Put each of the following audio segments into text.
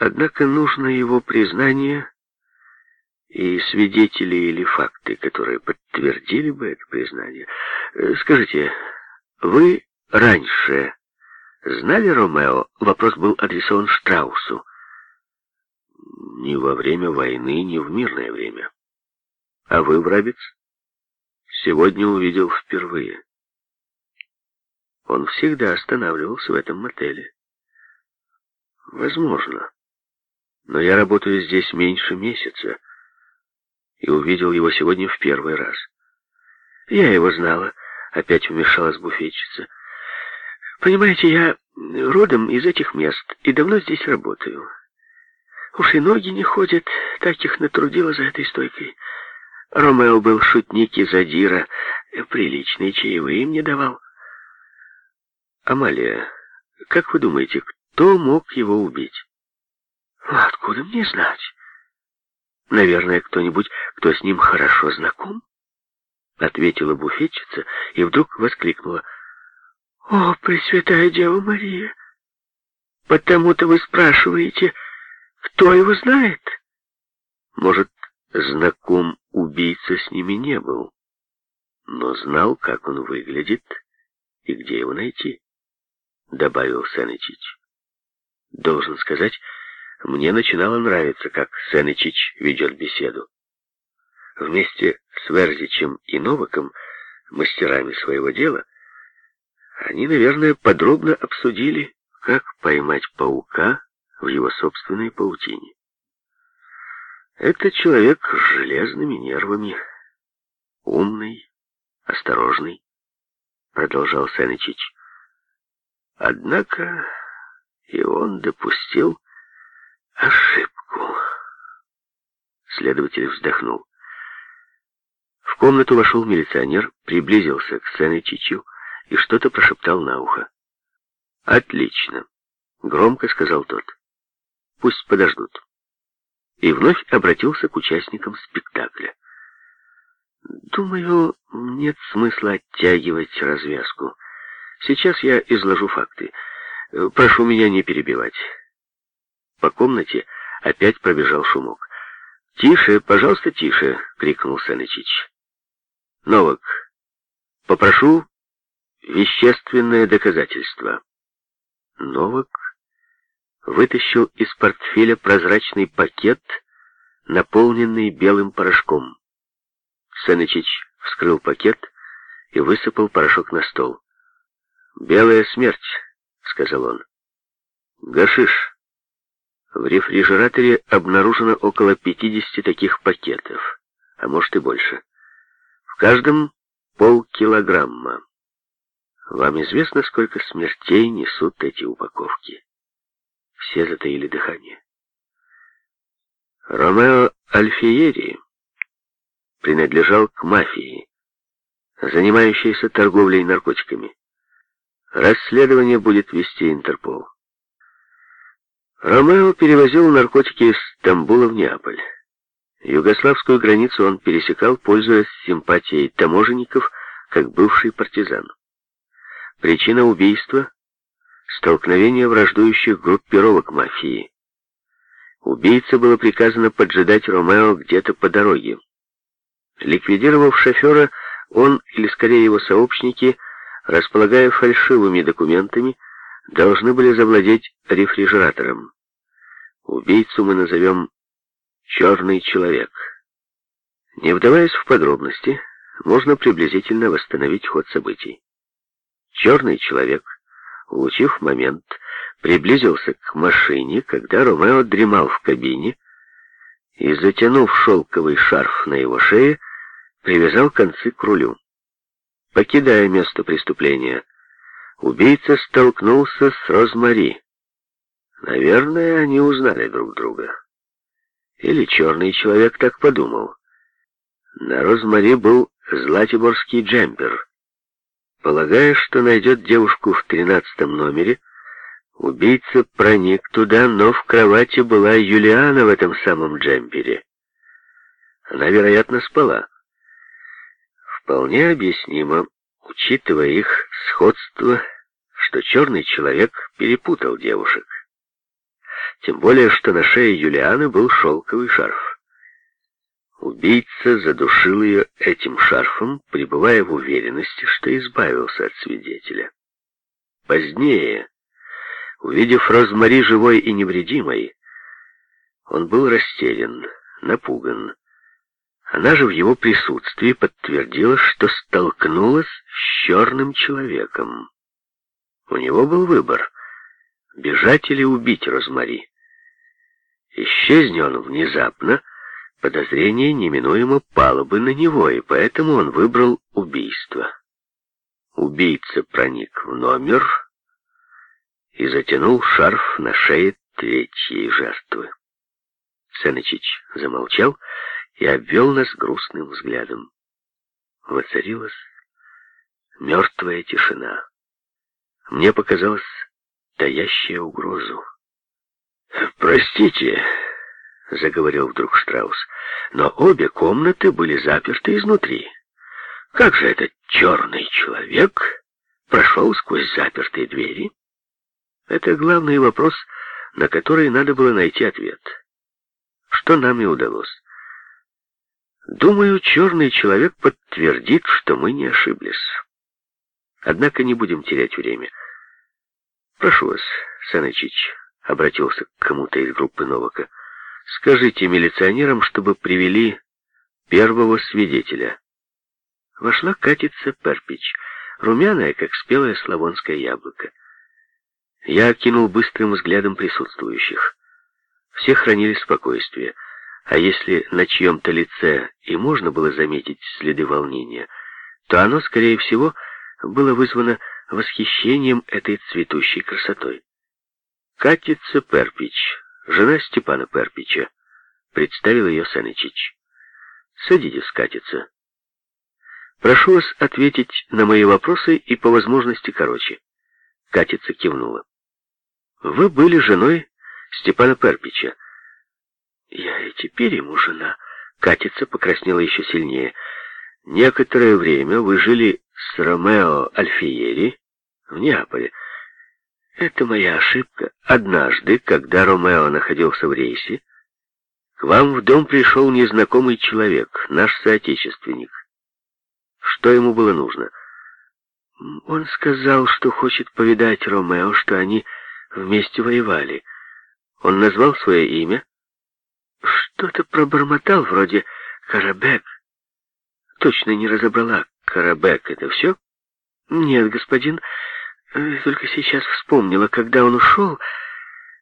Однако нужно его признание и свидетели или факты, которые подтвердили бы это признание. Э, скажите, вы раньше знали Ромео? Вопрос был адресован Штраусу. Ни во время войны, ни в мирное время. А вы, Врабец? Сегодня увидел впервые. Он всегда останавливался в этом мотеле. Возможно. Но я работаю здесь меньше месяца и увидел его сегодня в первый раз. Я его знала, опять вмешалась буфетчица. Понимаете, я родом из этих мест и давно здесь работаю. Уж и ноги не ходят, так их натрудила за этой стойкой. Ромео был шутник и задира, приличные чаевые мне давал. Амалия, как вы думаете, кто мог его убить? Откуда мне знать? Наверное, кто-нибудь, кто с ним хорошо знаком? Ответила буфетчица и вдруг воскликнула. О, Пресвятая Дева Мария! Потому-то вы спрашиваете, кто его знает? Может, знаком убийца с ними не был, но знал, как он выглядит и где его найти, добавил Санычич. Должен сказать, мне начинало нравиться, как Сенечич ведет беседу. Вместе с Верзичем и Новаком, мастерами своего дела, они, наверное, подробно обсудили, как поймать паука в его собственной паутине. Это человек с железными нервами, умный, осторожный, продолжал Сенечич. Однако и он допустил ошибку. Следователь вздохнул. В комнату вошел милиционер, приблизился к Сенечичу и что-то прошептал на ухо. «Отлично», — громко сказал тот. «Пусть подождут». И вновь обратился к участникам спектакля. «Думаю, нет смысла оттягивать развязку. Сейчас я изложу факты. Прошу меня не перебивать». По комнате опять пробежал шумок. «Тише, пожалуйста, тише!» — крикнул Санычич. «Новак, попрошу вещественное доказательство». Новак вытащил из портфеля прозрачный пакет, наполненный белым порошком. Санычич вскрыл пакет и высыпал порошок на стол. «Белая смерть», — сказал он. «Гашиш». В рефрижераторе обнаружено около 50 таких пакетов, а может и больше. В каждом полкилограмма. Вам известно, сколько смертей несут эти упаковки? Все затаили дыхание. Ромео Альфиери принадлежал к мафии, занимающейся торговлей наркотиками. Расследование будет вести Интерпол. Ромео перевозил наркотики из Стамбула в Неаполь. Югославскую границу он пересекал, пользуясь симпатией таможенников, как бывший партизан. Причина убийства — столкновение враждующих группировок мафии. Убийце было приказано поджидать Ромео где-то по дороге. Ликвидировав шофера, он, или скорее его сообщники, располагая фальшивыми документами, должны были завладеть рефрижератором. Убийцу мы назовем «черный человек». Не вдаваясь в подробности, можно приблизительно восстановить ход событий. Черный человек, улучив момент, приблизился к машине, когда Ромео дремал в кабине, и, затянув шелковый шарф на его шее, привязал концы к рулю. Покидая место преступления, убийца столкнулся с Розмари. Наверное, они узнали друг друга. Или черный человек так подумал. На Розмари был златиборский джемпер. Полагая, что найдет девушку в тринадцатом номере, убийца проник туда, но в кровати была Юлиана в этом самом джемпере. Она, вероятно, спала. Вполне объяснимо, учитывая их сходство, что черный человек перепутал девушек. Тем более, что на шее Юлианы был шелковый шарф. Убийца задушил ее этим шарфом, пребывая в уверенности, что избавился от свидетеля. Позднее, увидев Розмари живой и невредимой, он был растерян, напуган. Она же в его присутствии подтвердила, что столкнулась с черным человеком. У него был выбор — бежать или убить Розмари. Исчезни внезапно, подозрение неминуемо пало бы на него, и поэтому он выбрал убийство. Убийца проник в номер и затянул шарф на шее третьей жертвы. Сенычич замолчал и обвел нас грустным взглядом. Воцарилась мертвая тишина. Мне показалось таящая угрозу. «Простите», — заговорил вдруг Штраус, — «но обе комнаты были заперты изнутри. Как же этот черный человек прошел сквозь запертые двери?» Это главный вопрос, на который надо было найти ответ. Что нам и удалось. Думаю, черный человек подтвердит, что мы не ошиблись. Однако не будем терять время. Прошу вас, Санычич, обратился к кому-то из группы Новака, скажите милиционерам, чтобы привели первого свидетеля. Вошла Катица Перпич, румяная, как спелое славонское яблоко. Я окинул быстрым взглядом присутствующих. Все хранили спокойствие — а если на чьем-то лице и можно было заметить следы волнения, то оно, скорее всего, было вызвано восхищением этой цветущей красотой. Катица Перпич, жена Степана Перпича, представил ее Санычич. «Садитесь, Катица. Прошу вас ответить на мои вопросы и по возможности короче». Катица кивнула. «Вы были женой Степана Перпича, я и теперь ему жена. Катица покраснела еще сильнее. Некоторое время вы жили с Ромео Альфиери в Неаполе. Это моя ошибка. Однажды, когда Ромео находился в рейсе, к вам в дом пришел незнакомый человек, наш соотечественник. Что ему было нужно? Он сказал, что хочет повидать Ромео, что они вместе воевали. Он назвал свое имя, что-то пробормотал, вроде «Карабек». Точно не разобрала. «Карабек» — это все? Нет, господин, э, только сейчас вспомнила, когда он ушел,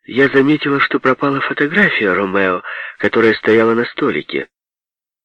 я заметила, что пропала фотография Ромео, которая стояла на столике.